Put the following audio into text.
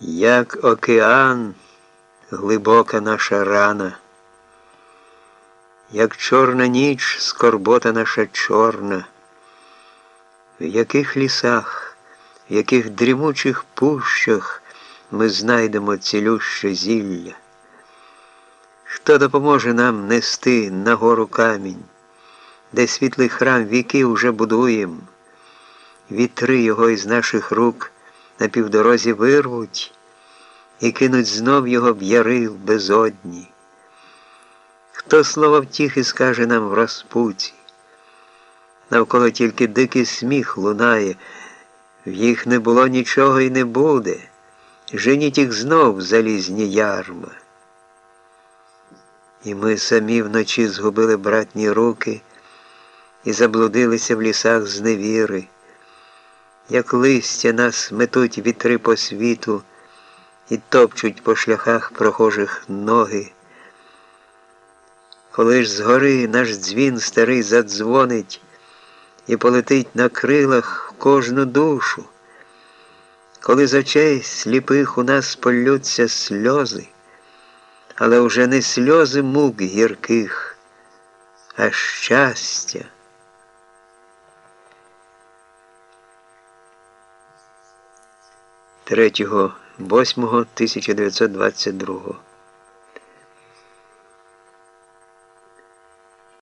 Як океан, глибока наша рана, як чорна ніч, скорбота наша чорна, в яких лісах, в яких дрімучих пущах ми знайдемо цілюще зілля, хто допоможе нам нести на гору камінь, де світлий храм віки уже будуєм, вітри його із наших рук на півдорозі вирвуть і кинуть знов його в яри в безодні. Хто слова втіхи скаже нам в розпуці? Навколо тільки дикий сміх лунає, в їх не було нічого і не буде. Женіть їх знов в залізні ярма. І ми самі вночі згубили братні руки і заблудилися в лісах зневіри як листя нас метуть вітри по світу і топчуть по шляхах прохожих ноги. Коли ж згори наш дзвін старий задзвонить і полетить на крилах в кожну душу, коли з очей сліпих у нас полються сльози, але вже не сльози мук гірких, а щастя. 3.08.1922